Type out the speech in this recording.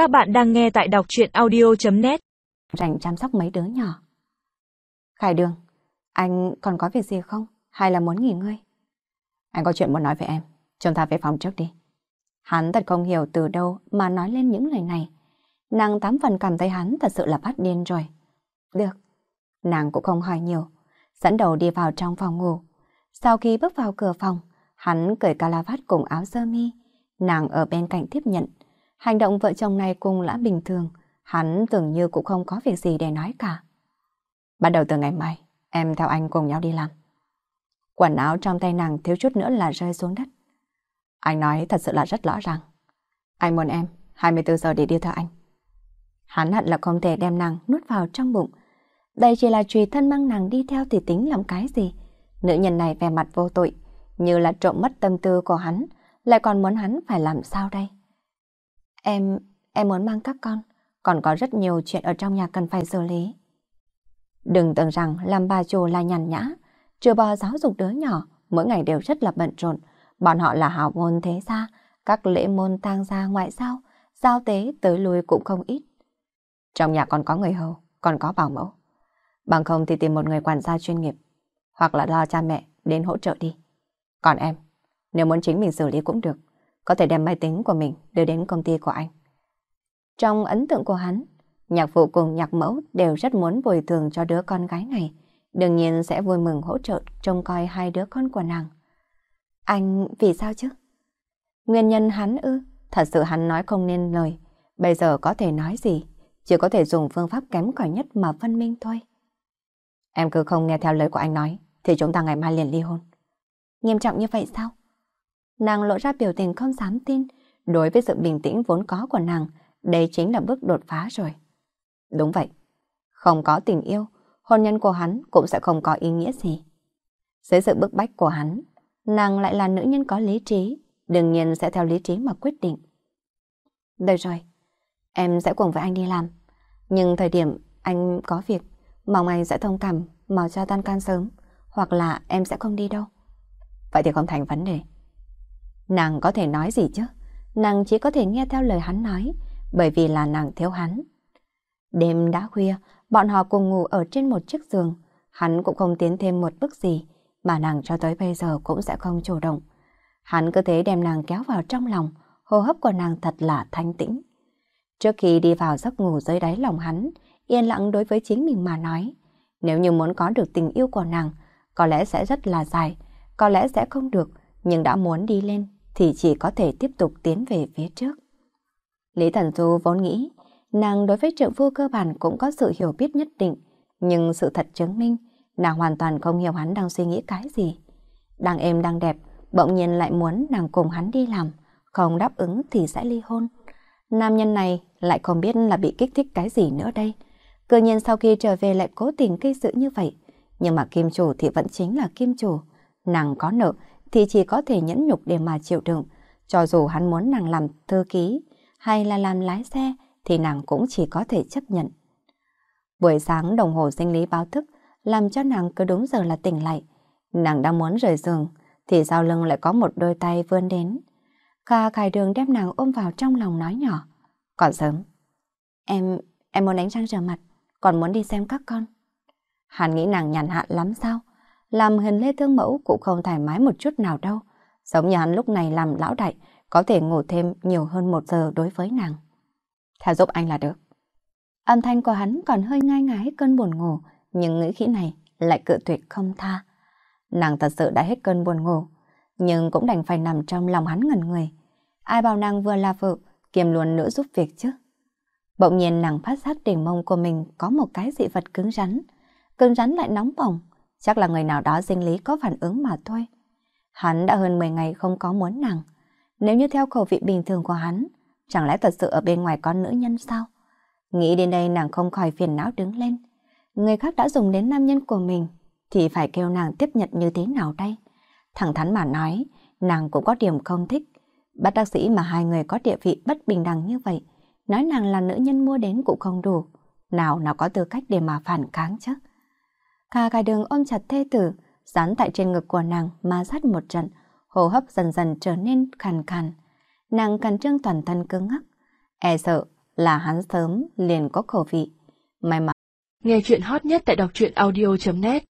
Các bạn đang nghe tại đọc chuyện audio.net Rảnh chăm sóc mấy đứa nhỏ. Khải Đường, anh còn có việc gì không? Hay là muốn nghỉ ngơi? Anh có chuyện muốn nói với em. Chúng ta về phòng trước đi. Hắn thật không hiểu từ đâu mà nói lên những lời này. Nàng tám phần cảm thấy hắn thật sự là phát điên rồi. Được. Nàng cũng không hỏi nhiều. Dẫn đầu đi vào trong phòng ngủ. Sau khi bước vào cửa phòng, hắn cởi cà vát cùng áo sơ mi. Nàng ở bên cạnh tiếp nhận. Hành động vợ chồng này cùng lã bình thường. Hắn tưởng như cũng không có việc gì để nói cả. Bắt đầu từ ngày mai, em theo anh cùng nhau đi làm. Quần áo trong tay nàng thiếu chút nữa là rơi xuống đất. Anh nói thật sự là rất rõ ràng. Anh muốn em 24 giờ để đi theo anh. Hắn hận là không thể đem nàng nuốt vào trong bụng. Đây chỉ là trùy thân mang nàng đi theo thì tính làm cái gì. Nữ nhân này vẻ mặt vô tội, như là trộm mất tâm tư của hắn, lại còn muốn hắn phải làm sao đây? Em, em muốn mang các con, còn có rất nhiều chuyện ở trong nhà cần phải xử lý. Đừng tưởng rằng làm bà chủ là nhàn nhã, chưa bò giáo dục đứa nhỏ, mỗi ngày đều rất là bận rộn. Bọn họ là hào môn thế gia, các lễ môn tang gia ngoại giao, giao tế tới lui cũng không ít. Trong nhà còn có người hầu, còn có bảo mẫu. Bằng không thì tìm một người quản gia chuyên nghiệp, hoặc là lo cha mẹ đến hỗ trợ đi. Còn em, nếu muốn chính mình xử lý cũng được, có thể đem máy tính của mình đưa đến công ty của anh. Trong ấn tượng của hắn, nhạc phụ cùng nhạc mẫu đều rất muốn bồi thường cho đứa con gái này, đương nhiên sẽ vui mừng hỗ trợ trông coi hai đứa con của nàng. Anh vì sao chứ? Nguyên nhân hắn ư, thật sự hắn nói không nên lời, bây giờ có thể nói gì, chỉ có thể dùng phương pháp kém cỏi nhất mà phân minh thôi. Em cứ không nghe theo lời của anh nói, thì chúng ta ngày mai liền ly hôn. Nghiêm trọng như vậy sao? Nàng lộ ra biểu tình không dám tin, đối với sự bình tĩnh vốn có của nàng, đây chính là bước đột phá rồi. Đúng vậy, không có tình yêu, hôn nhân của hắn cũng sẽ không có ý nghĩa gì. Dưới sự bức bách của hắn, nàng lại là nữ nhân có lý trí, đương nhiên sẽ theo lý trí mà quyết định. Được rồi, em sẽ cùng với anh đi làm. Nhưng thời điểm anh có việc, mong anh sẽ thông cảm, mau cho tan can sớm, hoặc là em sẽ không đi đâu. Vậy thì không thành vấn đề. Nàng có thể nói gì chứ? Nàng chỉ có thể nghe theo lời hắn nói, bởi vì là nàng thiếu hắn. Đêm đã khuya, bọn họ cùng ngủ ở trên một chiếc giường. Hắn cũng không tiến thêm một bước gì, mà nàng cho tới bây giờ cũng sẽ không chủ động. Hắn cứ thế đem nàng kéo vào trong lòng, hô hấp của nàng thật là thanh tĩnh. Trước khi đi vào giấc ngủ dưới đáy lòng hắn, yên lặng đối với chính mình mà nói. Nếu như muốn có được tình yêu của nàng, có lẽ sẽ rất là dài, có lẽ sẽ không được, nhưng đã muốn đi lên thì chỉ có thể tiếp tục tiến về phía trước. Lý Thần Du vốn nghĩ nàng đối với trượng phu cơ bản cũng có sự hiểu biết nhất định, nhưng sự thật chứng minh nàng hoàn toàn không hiểu hắn đang suy nghĩ cái gì. Đang êm đang đẹp, bỗng nhiên lại muốn nàng cùng hắn đi làm, không đáp ứng thì sẽ ly hôn. Nam nhân này lại không biết là bị kích thích cái gì nữa đây. Cơ nhiên sau khi trở về lại cố tình gây sự như vậy. Nhưng mà kim chủ thì vẫn chính là kim chủ. Nàng có nợ thì chỉ có thể nhẫn nhục để mà chịu đựng. Cho dù hắn muốn nàng làm thư ký hay là làm lái xe thì nàng cũng chỉ có thể chấp nhận. Buổi sáng đồng hồ sinh lý báo thức làm cho nàng cứ đúng giờ là tỉnh lại. Nàng đang muốn rời giường thì sau lưng lại có một đôi tay vươn đến. Kha Khải Đường đem nàng ôm vào trong lòng nói nhỏ. Còn sớm. Em, em muốn đánh răng rửa mặt, còn muốn đi xem các con. Hắn nghĩ nàng nhàn hạ lắm sao? Làm hình lê thương mẫu cũng không thoải mái một chút nào đâu. Giống như hắn lúc này làm lão đại, có thể ngủ thêm nhiều hơn một giờ đối với nàng. Theo giúp anh là được. Âm thanh của hắn còn hơi ngai ngái cơn buồn ngủ, nhưng ngữ khí này lại cự tuyệt không tha. Nàng thật sự đã hết cơn buồn ngủ, nhưng cũng đành phải nằm trong lòng hắn ngần người. Ai bảo nàng vừa là vợ, kiềm luôn nữa giúp việc chứ. Bỗng nhiên nàng phát giác đỉnh mông của mình có một cái dị vật cứng rắn. Cứng rắn lại nóng bỏng, chắc là người nào đó sinh lý có phản ứng mà thôi. Hắn đã hơn 10 ngày không có muốn nàng. Nếu như theo khẩu vị bình thường của hắn, chẳng lẽ thật sự ở bên ngoài có nữ nhân sao? Nghĩ đến đây nàng không khỏi phiền não đứng lên. Người khác đã dùng đến nam nhân của mình, thì phải kêu nàng tiếp nhận như thế nào đây? Thẳng thắn mà nói, nàng cũng có điểm không thích. Bác đắc sĩ mà hai người có địa vị bất bình đẳng như vậy, nói nàng là nữ nhân mua đến cũng không đủ. Nào nào có tư cách để mà phản kháng chứ? Kha cài đường ôm chặt thê tử, dán tại trên ngực của nàng ma sát một trận, hô hấp dần dần trở nên khàn khàn. Nàng cần trương toàn thân cứng ngắc, e sợ là hắn sớm liền có khẩu vị. May mắn. Nghe chuyện hot nhất tại đọc truyện audio.net